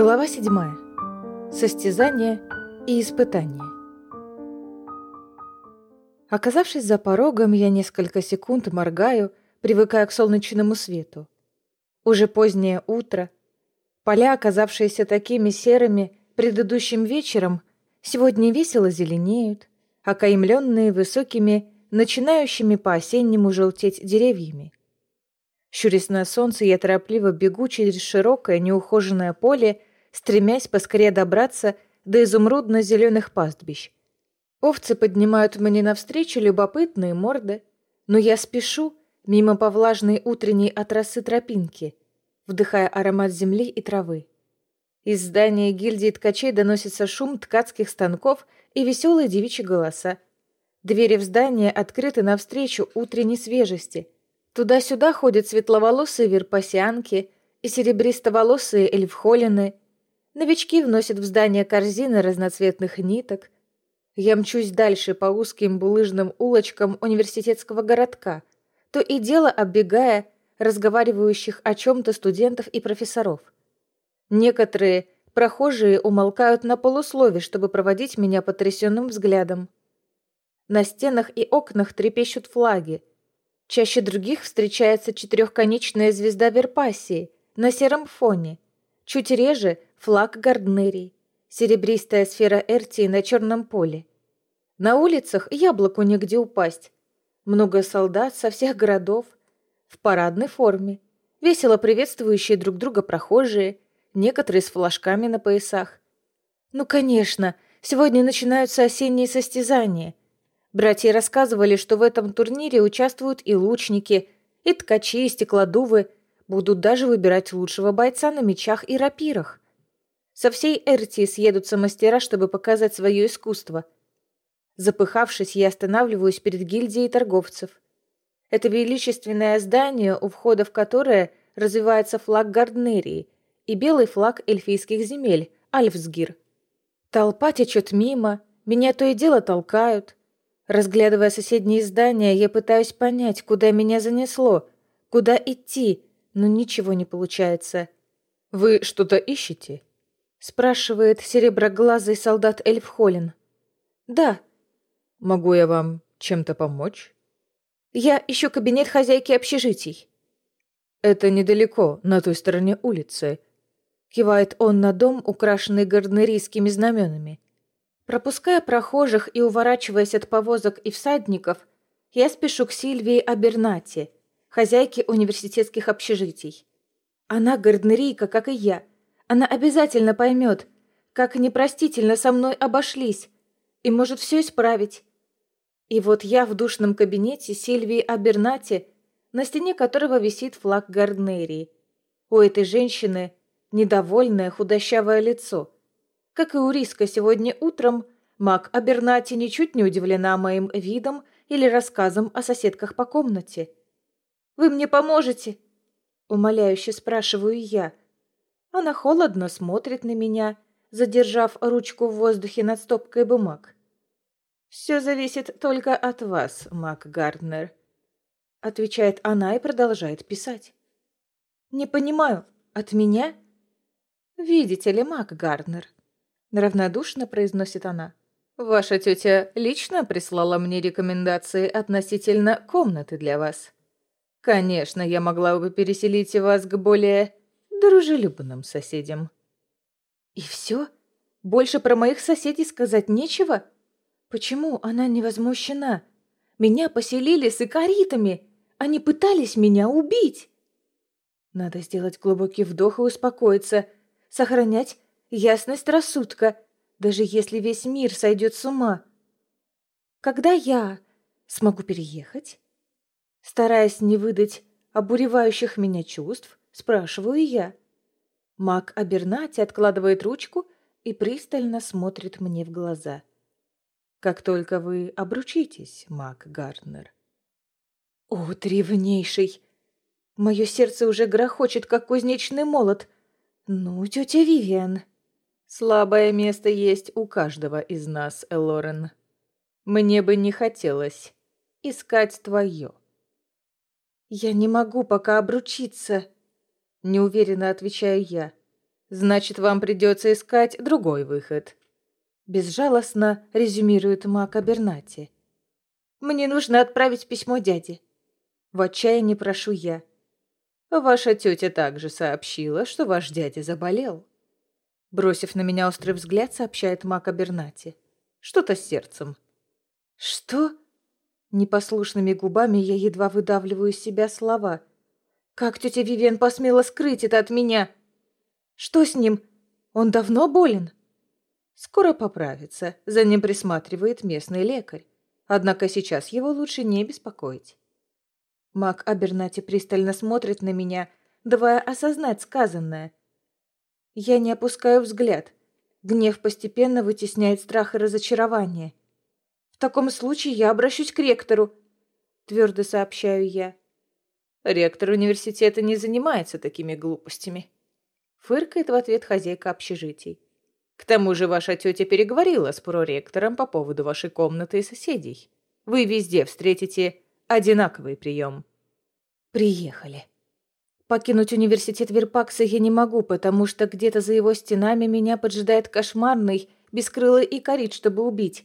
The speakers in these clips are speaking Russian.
Глава седьмая. Состязание и испытание. Оказавшись за порогом, я несколько секунд моргаю, привыкая к солнечному свету. Уже позднее утро. Поля, оказавшиеся такими серыми предыдущим вечером, сегодня весело зеленеют, окаймленные высокими, начинающими по-осеннему желтеть деревьями. Щурясь на солнце, я торопливо бегу через широкое неухоженное поле, стремясь поскорее добраться до изумрудно-зеленых пастбищ. Овцы поднимают мне навстречу любопытные морды, но я спешу мимо по влажной утренней от росы тропинки, вдыхая аромат земли и травы. Из здания гильдии ткачей доносится шум ткацких станков и веселые девичьи голоса. Двери в здание открыты навстречу утренней свежести — Туда-сюда ходят светловолосые верпасянки и серебристоволосые эльфхолины. Новички вносят в здание корзины разноцветных ниток. Я мчусь дальше по узким булыжным улочкам университетского городка, то и дело оббегая разговаривающих о чем-то студентов и профессоров. Некоторые прохожие умолкают на полуслове, чтобы проводить меня потрясенным взглядом. На стенах и окнах трепещут флаги, Чаще других встречается четырехконечная звезда Верпасии на сером фоне. Чуть реже флаг Гарднерии, серебристая сфера Эртии на черном поле. На улицах яблоку негде упасть. Много солдат со всех городов, в парадной форме, весело приветствующие друг друга прохожие, некоторые с флажками на поясах. Ну, конечно, сегодня начинаются осенние состязания, Братья рассказывали, что в этом турнире участвуют и лучники, и ткачи, и стеклодувы, будут даже выбирать лучшего бойца на мечах и рапирах. Со всей Эртии съедутся мастера, чтобы показать свое искусство. Запыхавшись, я останавливаюсь перед гильдией торговцев. Это величественное здание, у входа в которое развивается флаг Гарднерии и белый флаг эльфийских земель, Альфсгир. Толпа течет мимо, меня то и дело толкают. Разглядывая соседние здания, я пытаюсь понять, куда меня занесло, куда идти, но ничего не получается. «Вы что-то ищете?» — спрашивает сереброглазый солдат Эльфхолин. «Да». «Могу я вам чем-то помочь?» «Я ищу кабинет хозяйки общежитий». «Это недалеко, на той стороне улицы», — кивает он на дом, украшенный гарднерийскими знаменами. Пропуская прохожих и уворачиваясь от повозок и всадников, я спешу к Сильвии Абернати, хозяйке университетских общежитий. Она гарднерийка, как и я. Она обязательно поймет, как непростительно со мной обошлись, и может все исправить. И вот я в душном кабинете Сильвии Абернати, на стене которого висит флаг Гарднерии. У этой женщины недовольное худощавое лицо – как и у Риска сегодня утром, маг Абернати ничуть не удивлена моим видом или рассказом о соседках по комнате. «Вы мне поможете?» — умоляюще спрашиваю я. Она холодно смотрит на меня, задержав ручку в воздухе над стопкой бумаг. «Все зависит только от вас, маг Гарднер», — отвечает она и продолжает писать. «Не понимаю, от меня?» «Видите ли, маг Гарднер, равнодушно произносит она. Ваша тетя лично прислала мне рекомендации относительно комнаты для вас. Конечно, я могла бы переселить вас к более дружелюбным соседям. И все? Больше про моих соседей сказать нечего? Почему она не возмущена? Меня поселили с икаритами. Они пытались меня убить. Надо сделать глубокий вдох и успокоиться, сохранять ясность рассудка, даже если весь мир сойдет с ума. Когда я смогу переехать? Стараясь не выдать обуревающих меня чувств, спрашиваю я. Мак Абернати откладывает ручку и пристально смотрит мне в глаза. «Как только вы обручитесь, Мак Гарднер». «О, древнейший! Мое сердце уже грохочет, как кузнечный молот. Ну, тетя Вивиан!» Слабое место есть у каждого из нас, Элорен. Мне бы не хотелось искать твое. Я не могу пока обручиться, неуверенно отвечаю я. Значит, вам придется искать другой выход. Безжалостно резюмирует Мак Абернати. Мне нужно отправить письмо дяде. В отчаянии прошу я. Ваша тетя также сообщила, что ваш дядя заболел. Бросив на меня острый взгляд, сообщает Мак Абернати. Что-то с сердцем. Что? Непослушными губами я едва выдавливаю из себя слова. Как тетя Вивен посмела скрыть это от меня? Что с ним? Он давно болен? Скоро поправится, за ним присматривает местный лекарь. Однако сейчас его лучше не беспокоить. Мак Абернати пристально смотрит на меня, давая осознать сказанное. Я не опускаю взгляд. Гнев постепенно вытесняет страх и разочарование. В таком случае я обращусь к ректору, твердо сообщаю я. Ректор университета не занимается такими глупостями. Фыркает в ответ хозяйка общежитий. К тому же ваша тетя переговорила с проректором по поводу вашей комнаты и соседей. Вы везде встретите одинаковый прием. Приехали. Покинуть университет Верпакса я не могу, потому что где-то за его стенами меня поджидает кошмарный, бескрылый икорит, чтобы убить.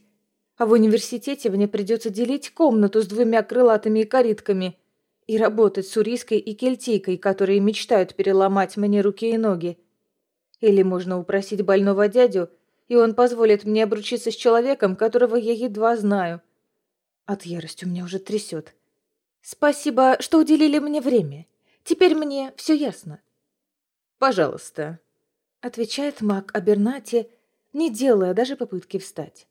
А в университете мне придется делить комнату с двумя крылатыми икоритками и работать с урийской и кельтийкой, которые мечтают переломать мне руки и ноги. Или можно упросить больного дядю, и он позволит мне обручиться с человеком, которого я едва знаю. От ярости у меня уже трясет. Спасибо, что уделили мне время. Теперь мне все ясно. Пожалуйста, отвечает маг Абернати, не делая даже попытки встать.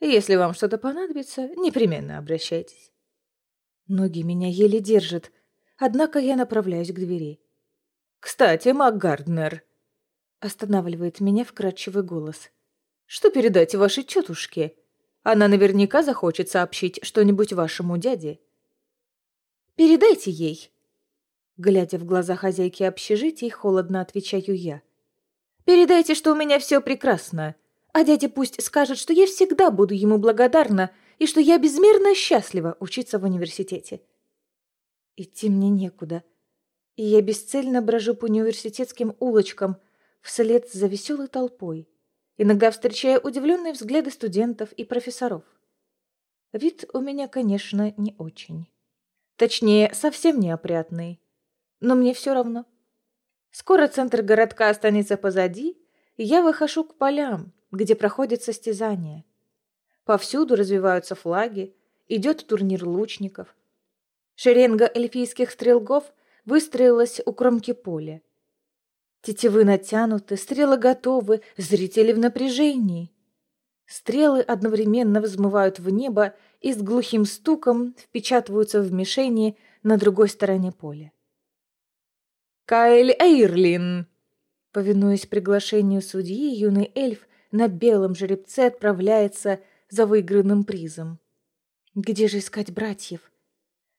Если вам что-то понадобится, непременно обращайтесь. Ноги меня еле держат, однако я направляюсь к двери. Кстати, маг Гарднер, Останавливает меня вкрадчивый голос. «Что передать вашей тетушке? Она наверняка захочет сообщить что-нибудь вашему дяде». «Передайте ей!» Глядя в глаза хозяйки общежития, холодно отвечаю я. «Передайте, что у меня все прекрасно, а дядя пусть скажет, что я всегда буду ему благодарна и что я безмерно счастлива учиться в университете». Идти мне некуда, и я бесцельно брожу по университетским улочкам, вслед за веселой толпой, иногда встречая удивленные взгляды студентов и профессоров. Вид у меня, конечно, не очень. Точнее, совсем неопрятный. Но мне все равно. Скоро центр городка останется позади, и я выхожу к полям, где проходят состязания. Повсюду развиваются флаги, идет турнир лучников. Шеренга эльфийских стрелков выстроилась у кромки поля, Тетивы натянуты, стрелы готовы, зрители в напряжении. Стрелы одновременно взмывают в небо и с глухим стуком впечатываются в мишени на другой стороне поля. «Кайль Эйрлин!» Повинуясь приглашению судьи, юный эльф на белом жеребце отправляется за выигранным призом. Где же искать братьев?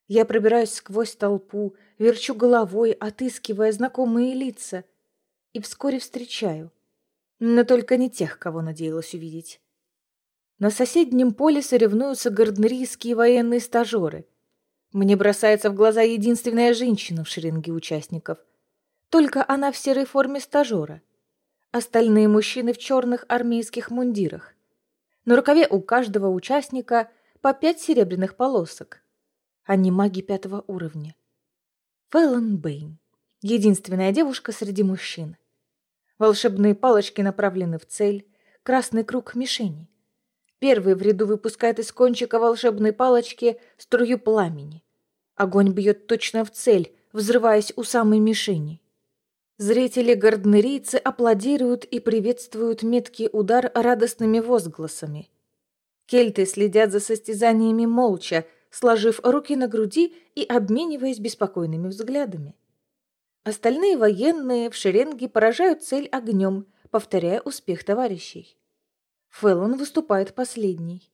Я пробираюсь сквозь толпу, верчу головой, отыскивая знакомые лица — и вскоре встречаю. Но только не тех, кого надеялась увидеть. На соседнем поле соревнуются гарднерийские военные стажеры. Мне бросается в глаза единственная женщина в шеренге участников. Только она в серой форме стажера. Остальные мужчины в черных армейских мундирах. На рукаве у каждого участника по пять серебряных полосок. Они маги пятого уровня. Фэллон Бэйн. Единственная девушка среди мужчин. Волшебные палочки направлены в цель. Красный круг мишени. Первый в ряду выпускает из кончика волшебной палочки струю пламени. Огонь бьет точно в цель, взрываясь у самой мишени. Зрители-гарднерийцы аплодируют и приветствуют меткий удар радостными возгласами. Кельты следят за состязаниями молча, сложив руки на груди и обмениваясь беспокойными взглядами. Остальные военные в шеренге поражают цель огнем, повторяя успех товарищей. Фэллон выступает последний.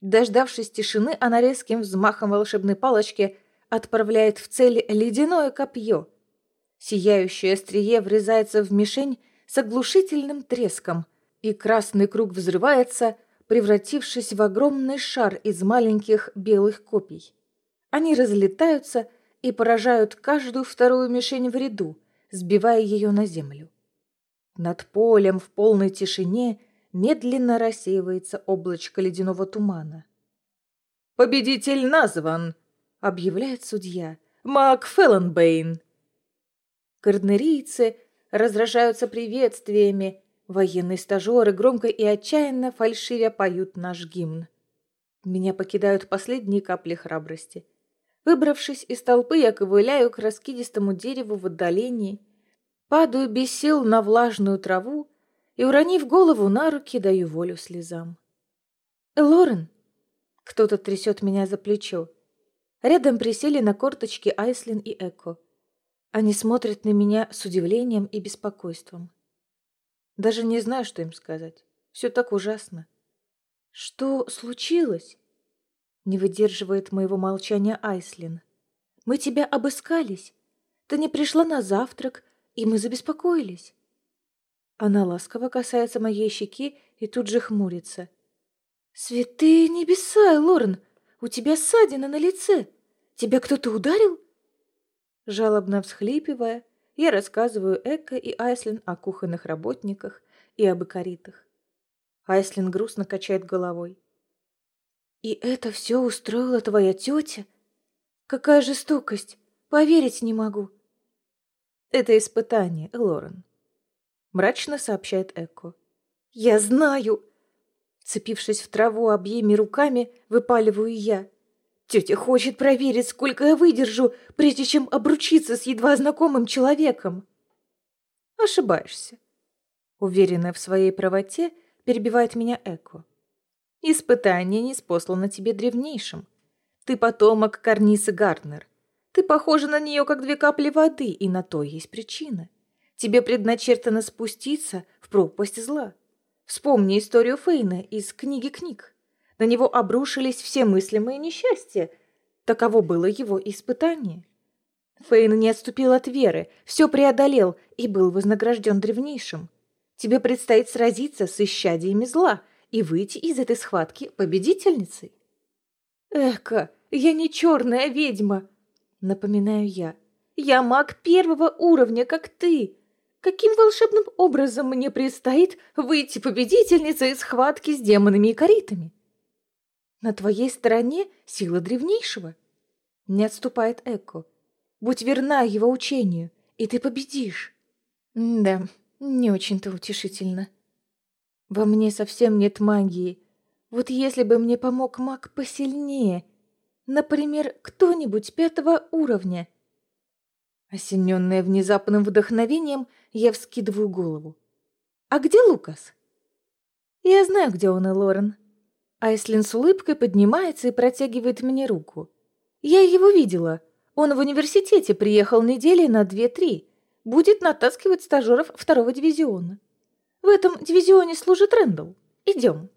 Дождавшись тишины, она резким взмахом волшебной палочки отправляет в цель ледяное копье. Сияющее острие врезается в мишень с оглушительным треском, и красный круг взрывается, превратившись в огромный шар из маленьких белых копий. Они разлетаются, и поражают каждую вторую мишень в ряду, сбивая ее на землю. Над полем в полной тишине медленно рассеивается облачко ледяного тумана. «Победитель назван!» — объявляет судья. «Мак Фелленбейн!» Гарднерийцы разражаются приветствиями, военные стажеры громко и отчаянно фальшивя поют наш гимн. Меня покидают последние капли храбрости. Выбравшись из толпы, я ковыляю к раскидистому дереву в отдалении, падаю без сил на влажную траву и, уронив голову на руки, даю волю слезам. «Лорен!» Кто-то трясет меня за плечо. Рядом присели на корточки Айслин и Эко. Они смотрят на меня с удивлением и беспокойством. Даже не знаю, что им сказать. Все так ужасно. Что случилось? Не выдерживает моего молчания Айслин. Мы тебя обыскались. Ты не пришла на завтрак, и мы забеспокоились. Она ласково касается моей щеки и тут же хмурится. «Святые небеса, Лорен! У тебя ссадина на лице! Тебя кто-то ударил?» Жалобно всхлипывая, я рассказываю Эко и Айслин о кухонных работниках и об икоритах. Айслин грустно качает головой. «И это все устроила твоя тетя? Какая жестокость! Поверить не могу!» «Это испытание, Лорен мрачно сообщает Эко. «Я знаю!» Цепившись в траву обеими руками, выпаливаю я. «Тетя хочет проверить, сколько я выдержу, прежде чем обручиться с едва знакомым человеком». «Ошибаешься», — уверенная в своей правоте, перебивает меня Эко. «Испытание не спослано тебе древнейшим. Ты потомок Карнисы Гарднер. Ты похожа на нее, как две капли воды, и на то есть причина. Тебе предначертано спуститься в пропасть зла. Вспомни историю Фейна из книги книг. На него обрушились все мыслимые несчастья. Таково было его испытание. Фейн не отступил от веры, все преодолел и был вознагражден древнейшим. Тебе предстоит сразиться с исчадиями зла и выйти из этой схватки победительницей. «Эка, я не черная ведьма!» Напоминаю я. «Я маг первого уровня, как ты!» Каким волшебным образом мне предстоит выйти победительницей из схватки с демонами и коритами? На твоей стороне сила древнейшего. Не отступает Эко. Будь верна его учению, и ты победишь. да, не очень-то утешительно. Во мне совсем нет магии. Вот если бы мне помог маг посильнее, например, кто-нибудь пятого уровня — Осененная внезапным вдохновением, я вскидываю голову. «А где Лукас?» «Я знаю, где он и Лорен». Айслин с улыбкой поднимается и протягивает мне руку. «Я его видела. Он в университете приехал недели на две-три. Будет натаскивать стажеров второго дивизиона. В этом дивизионе служит Рэндалл. Идем».